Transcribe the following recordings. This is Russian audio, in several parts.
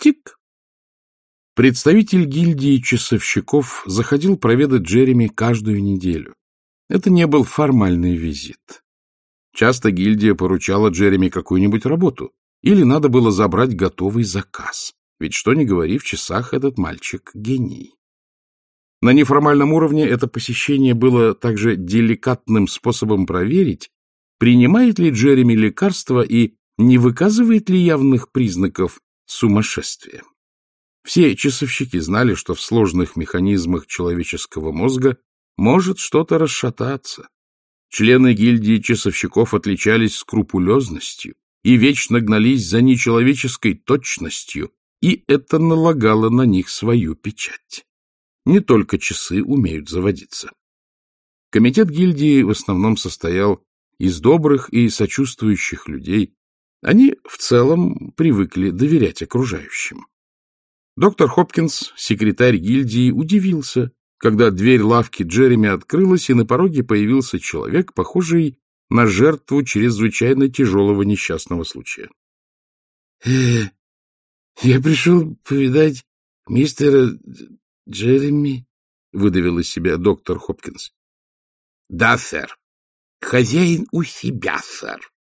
Тик. Представитель гильдии часовщиков заходил проведать Джереми каждую неделю. Это не был формальный визит. Часто гильдия поручала Джереми какую-нибудь работу, или надо было забрать готовый заказ. Ведь что ни говори, в часах этот мальчик — гений. На неформальном уровне это посещение было также деликатным способом проверить, принимает ли Джереми лекарства и не выказывает ли явных признаков сумасшествия. Все часовщики знали, что в сложных механизмах человеческого мозга может что-то расшататься. Члены гильдии часовщиков отличались скрупулезностью и вечно гнались за нечеловеческой точностью, и это налагало на них свою печать. Не только часы умеют заводиться. Комитет гильдии в основном состоял из добрых и сочувствующих людей. Они в целом привыкли доверять окружающим. Доктор Хопкинс, секретарь гильдии, удивился, когда дверь лавки Джереми открылась, и на пороге появился человек, похожий на жертву чрезвычайно тяжелого несчастного случая. «Э, — Я пришел повидать мистера Джереми, — выдавил из себя доктор Хопкинс. — Да, сэр. Хозяин у себя, сэр. —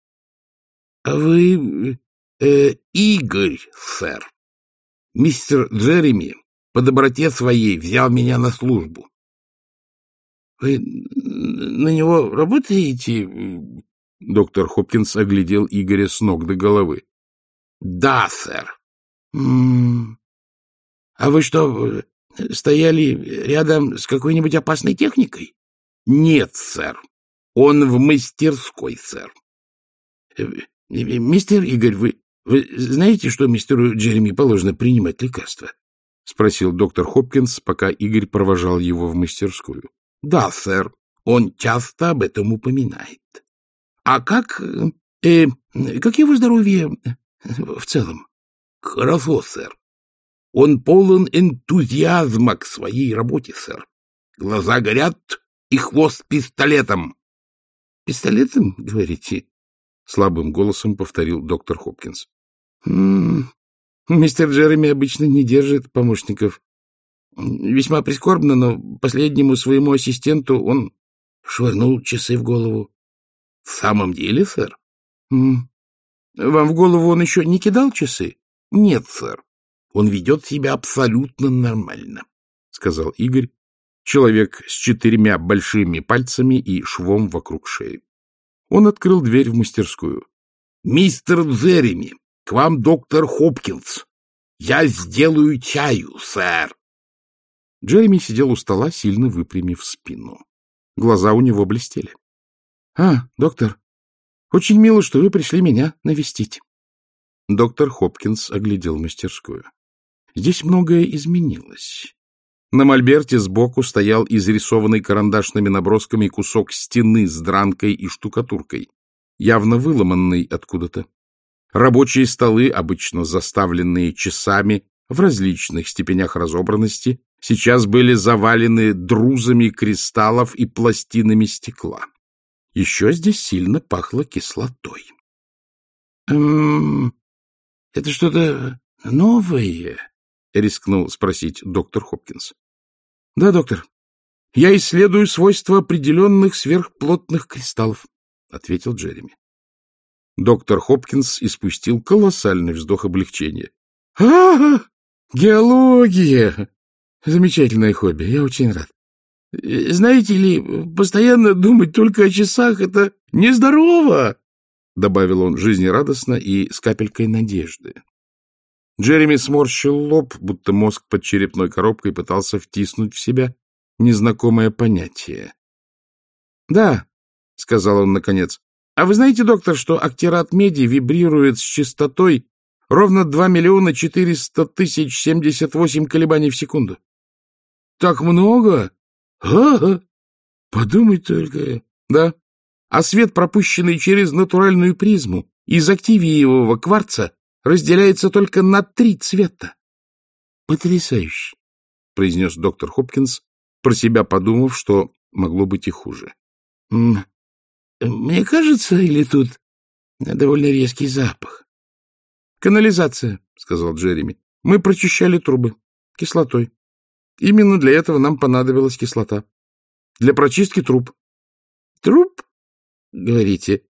вы... Э, Игорь, сэр. Мистер Джереми по доброте своей взял меня на службу. — Вы на него работаете? Доктор Хопкинс оглядел Игоря с ног до головы. — Да, сэр. — А вы что, стояли рядом с какой-нибудь опасной техникой? — Нет, сэр. Он в мастерской, сэр. Мистер Игорь, вы, вы знаете, что мистеру Джереми положено принимать лекарства? — спросил доктор Хопкинс, пока Игорь провожал его в мастерскую. — Да, сэр. Он часто об этом упоминает. — А как... Э, как его здоровье в целом? — Хорошо, сэр. Он полон энтузиазма к своей работе, сэр. Глаза горят и хвост пистолетом. — Пистолетом, говорите? — слабым голосом повторил доктор Хопкинс. «М-м, — Мистер Джереми обычно не держит помощников. Весьма прискорбно, но последнему своему ассистенту он швырнул часы в голову. — В самом деле, сэр? М — Вам в голову он еще не кидал часы? — Нет, сэр. Он ведет себя абсолютно нормально, — сказал Игорь, человек с четырьмя большими пальцами и швом вокруг шеи. Он открыл дверь в мастерскую. — Мистер Джереми, к вам доктор Хопкинс. Я сделаю чаю, сэр. Джереми сидел у стола, сильно выпрямив спину. Глаза у него блестели. — А, доктор, очень мило, что вы пришли меня навестить. Доктор Хопкинс оглядел мастерскую. Здесь многое изменилось. На мольберте сбоку стоял изрисованный карандашными набросками кусок стены с дранкой и штукатуркой, явно выломанный откуда-то. Рабочие столы, обычно заставленные часами в различных степенях разобранности, сейчас были завалены друзами кристаллов и пластинами стекла. Еще здесь сильно пахло кислотой. — Это что-то новое? — рискнул спросить доктор Хопкинс. — Да, доктор. Я исследую свойства определенных сверхплотных кристаллов, — ответил Джереми. Доктор Хопкинс испустил колоссальный вздох облегчения. — А, геология! Замечательное хобби, я очень рад. Знаете ли, постоянно думать только о часах — это нездорово! — добавил он жизнерадостно и с капелькой надежды. Джереми сморщил лоб, будто мозг под черепной коробкой пытался втиснуть в себя незнакомое понятие. — Да, — сказал он наконец. — А вы знаете, доктор, что актират меди вибрирует с частотой ровно 2 миллиона 400 тысяч 78 колебаний в секунду? — Так много? Подумать только. Да. А свет, пропущенный через натуральную призму из активиевого кварца, разделяется только на три цвета. Потрясающе, произнес доктор Хопкинс, про себя подумав, что могло быть и хуже. Мне кажется, или тут довольно резкий запах? Канализация, сказал Джереми. Мы прочищали трубы кислотой. Именно для этого нам понадобилась кислота. Для прочистки труб. — Труб? — говорите.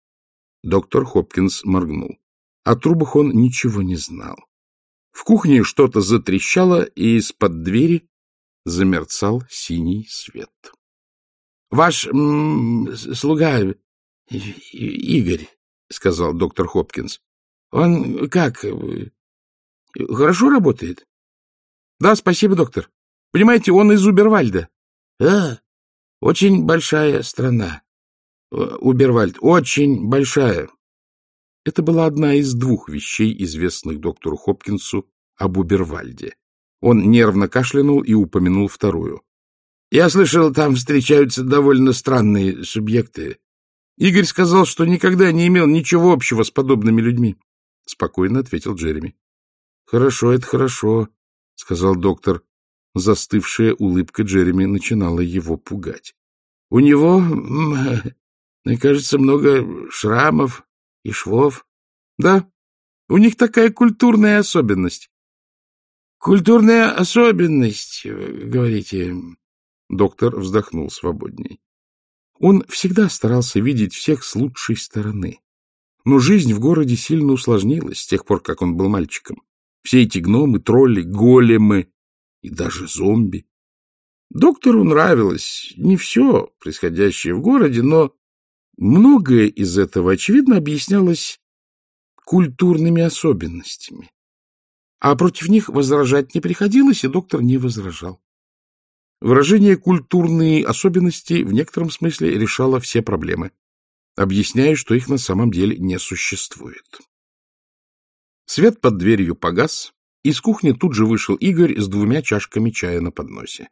Доктор Хопкинс моргнул. О трубах он ничего не знал. В кухне что-то затрещало, и из-под двери замерцал синий свет. — Ваш слуга Игорь, — сказал доктор Хопкинс, — он как, хорошо работает? — Да, спасибо, доктор. Понимаете, он из Убервальда. — А, очень большая страна. Убервальд, очень большая. Это была одна из двух вещей, известных доктору Хопкинсу об Убервальде. Он нервно кашлянул и упомянул вторую. — Я слышал, там встречаются довольно странные субъекты. Игорь сказал, что никогда не имел ничего общего с подобными людьми. — спокойно ответил Джереми. — Хорошо, это хорошо, — сказал доктор. Застывшая улыбка Джереми начинала его пугать. — У него, кажется, много шрамов и швов. — Да, у них такая культурная особенность. — Культурная особенность, говорите? Доктор вздохнул свободней. Он всегда старался видеть всех с лучшей стороны. Но жизнь в городе сильно усложнилась с тех пор, как он был мальчиком. Все эти гномы, тролли, големы и даже зомби. Доктору нравилось не все происходящее в городе, но многое из этого, очевидно, объяснялось культурными особенностями. А против них возражать не приходилось, и доктор не возражал. Выражение «культурные особенности» в некотором смысле решало все проблемы, объясняя, что их на самом деле не существует. Свет под дверью погас, из кухни тут же вышел Игорь с двумя чашками чая на подносе.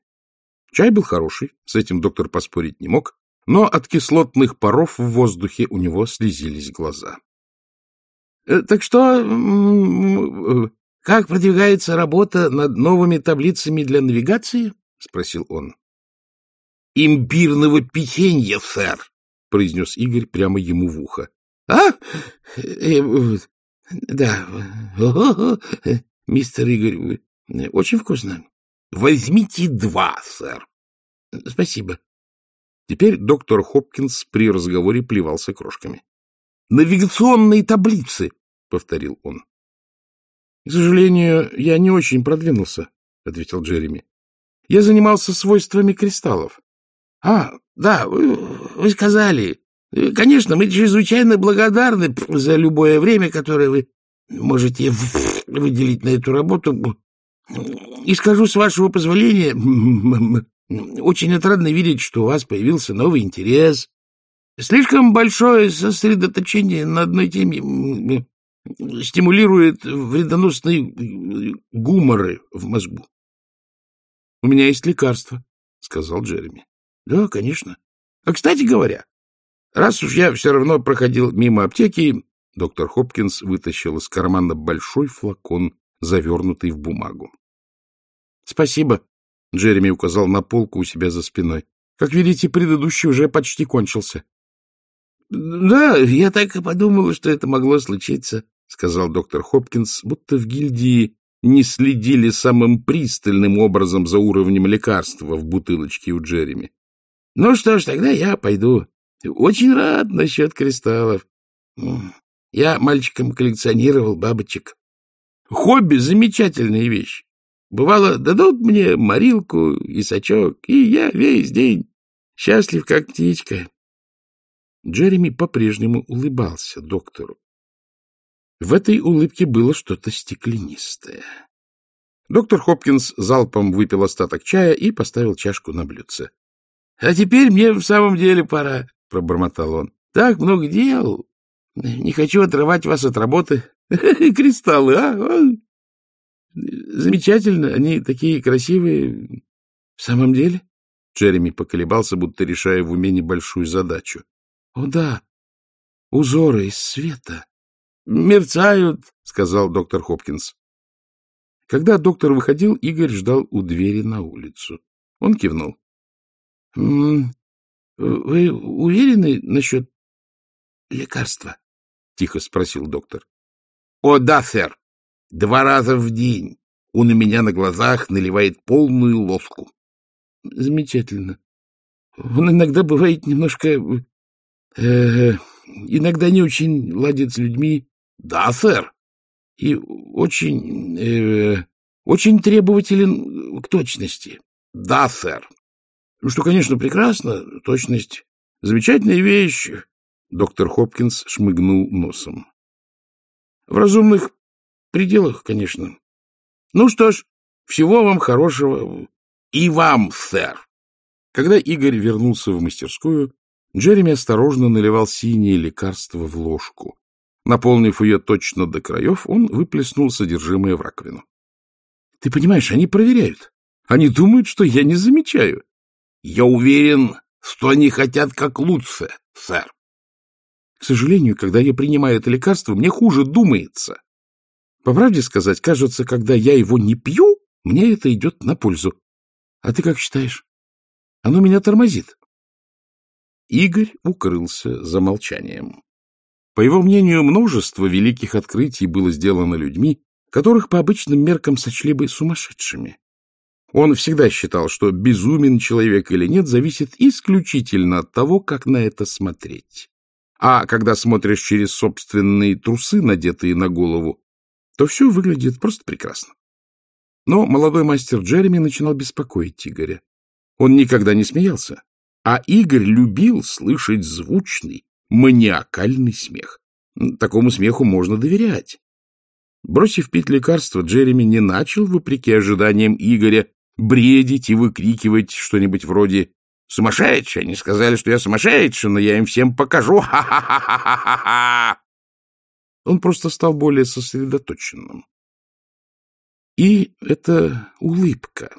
Чай был хороший, с этим доктор поспорить не мог, но от кислотных паров в воздухе у него слезились глаза. «Э, — Так что, э, как продвигается работа над новыми таблицами для навигации? — спросил он. — Имбирного печенья, сэр, — произнес Игорь прямо ему в ухо. — А? Э, да. Мистер Игорь, очень вкусно. Возьмите два, сэр. Спасибо. Теперь доктор Хопкинс при разговоре плевался крошками. Навигационные таблицы, повторил он. К сожалению, я не очень продвинулся, ответил Джереми. Я занимался свойствами кристаллов. А, да, вы, вы сказали. Конечно, мы чрезвычайно благодарны за любое время, которое вы можете выделить на эту работу. И скажу, с вашего позволения, очень отрадно видеть, что у вас появился новый интерес. Слишком большое сосредоточение на одной теме стимулирует вредоносные гуморы в мозгу. — У меня есть лекарство, — сказал Джереми. — Да, конечно. А, кстати говоря, раз уж я все равно проходил мимо аптеки, доктор Хопкинс вытащил из кармана большой флакон, завернутый в бумагу. — Спасибо, — Джереми указал на полку у себя за спиной. — Как видите, предыдущий уже почти кончился. — Да, я так и подумал, что это могло случиться, — сказал доктор Хопкинс, будто в гильдии не следили самым пристальным образом за уровнем лекарства в бутылочке у Джереми. — Ну что ж, тогда я пойду. Очень рад насчет кристаллов. Я мальчиком коллекционировал бабочек. Хобби — замечательная вещь. Бывало, дадут мне морилку и сачок, и я весь день счастлив, как птичка. Джереми по-прежнему улыбался доктору. В этой улыбке было что-то стеклянистое. Доктор Хопкинс залпом выпил остаток чая и поставил чашку на блюдце. — А теперь мне в самом деле пора, — пробормотал он. — Так много дел. Не хочу отрывать вас от работы. Кристаллы, а? Замечательно, они такие красивые. В самом деле? Джереми поколебался, будто решая в уме небольшую задачу. — О, да, узоры из света. Мерцают, — сказал доктор Хопкинс. Когда доктор выходил, Игорь ждал у двери на улицу. Он кивнул. — Вы уверены насчет лекарства? — тихо спросил доктор. — О, да, сэр. Два раза в день. Он у меня на глазах наливает полную лоску. — Замечательно. Он иногда бывает немножко... Э, иногда не очень ладит с людьми. — Да, сэр. И очень... Э, очень требователен к точности. — Да, сэр. — Что, конечно, прекрасно. Точность — замечательная вещь. Доктор Хопкинс шмыгнул носом. — В разумных пределах, конечно. Ну что ж, всего вам хорошего. И вам, сэр. Когда Игорь вернулся в мастерскую, Джереми осторожно наливал синее лекарство в ложку. Наполнив ее точно до краев, он выплеснул содержимое в раковину. — Ты понимаешь, они проверяют. Они думают, что я не замечаю. — Я уверен, что они хотят как лучше, сэр. К сожалению, когда я принимаю это лекарство, мне хуже думается. По правде сказать, кажется, когда я его не пью, мне это идет на пользу. А ты как считаешь? Оно меня тормозит. Игорь укрылся за молчанием. По его мнению, множество великих открытий было сделано людьми, которых по обычным меркам сочли бы сумасшедшими. Он всегда считал, что безумен человек или нет, зависит исключительно от того, как на это смотреть. А когда смотришь через собственные трусы, надетые на голову, то все выглядит просто прекрасно. Но молодой мастер Джереми начинал беспокоить Игоря. Он никогда не смеялся, а Игорь любил слышать звучный, маниакальный смех. Такому смеху можно доверять. Бросив пить лекарство, Джереми не начал, вопреки ожиданиям Игоря, бредить и выкрикивать что-нибудь вроде «Сумасшедшие! Они сказали, что я сумасшедший, но я им всем покажу! Ха-ха-ха-ха-ха-ха!» Он просто стал более сосредоточенным. И это улыбка.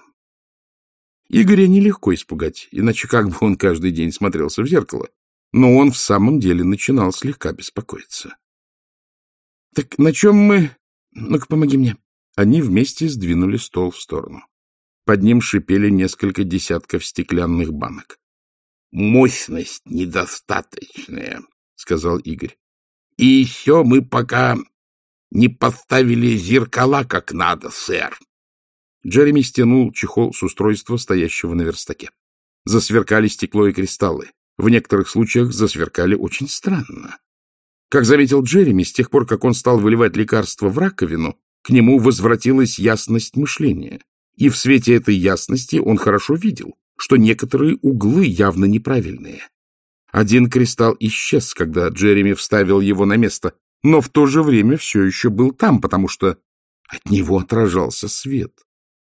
Игоря нелегко испугать, иначе как бы он каждый день смотрелся в зеркало. Но он в самом деле начинал слегка беспокоиться. — Так на чем мы... Ну-ка, помоги мне. Они вместе сдвинули стол в сторону. Под ним шипели несколько десятков стеклянных банок. — Мощность недостаточная, — сказал Игорь. И еще мы пока не поставили зеркала как надо, сэр. Джереми стянул чехол с устройства, стоящего на верстаке. Засверкали стекло и кристаллы. В некоторых случаях засверкали очень странно. Как заметил Джереми, с тех пор, как он стал выливать лекарство в раковину, к нему возвратилась ясность мышления. И в свете этой ясности он хорошо видел, что некоторые углы явно неправильные. Один кристалл исчез, когда Джереми вставил его на место, но в то же время все еще был там, потому что от него отражался свет.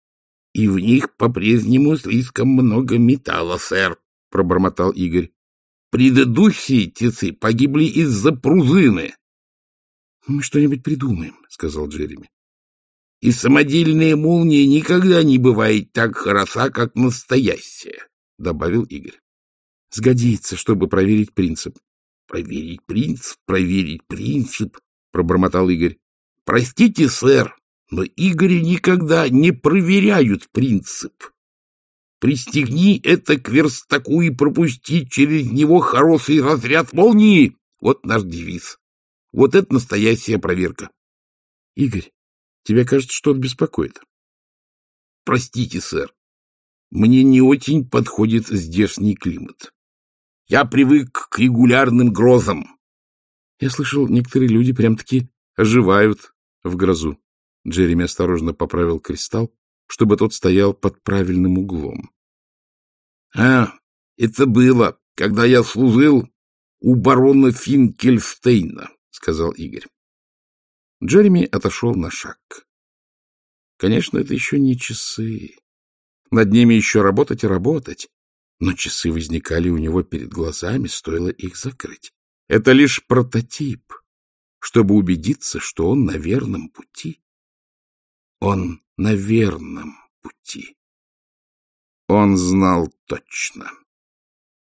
— И в них по-прежнему слишком много металла, сэр, — пробормотал Игорь. — Предыдущие тецы погибли из-за пружины. — Мы что-нибудь придумаем, — сказал Джереми. — И самодельная молния никогда не бывает так хороша, как настоящая, — добавил Игорь. Сгодится, чтобы проверить принцип. — Проверить принцип, проверить принцип, — пробормотал Игорь. — Простите, сэр, но Игоря никогда не проверяют принцип. Пристегни это к верстаку и пропусти через него хороший разряд молнии. Вот наш девиз. Вот это настоящая проверка. — Игорь, тебе кажется, что-то беспокоит? — Простите, сэр. Мне не очень подходит здешний климат. Я привык к регулярным грозам. Я слышал, некоторые люди прям-таки оживают в грозу. Джереми осторожно поправил кристалл, чтобы тот стоял под правильным углом. — А, это было, когда я служил у барона Финкельстейна, — сказал Игорь. Джереми отошел на шаг. Конечно, это еще не часы. Над ними еще работать и работать но часы возникали у него перед глазами, стоило их закрыть. Это лишь прототип, чтобы убедиться, что он на верном пути. Он на верном пути. Он знал точно.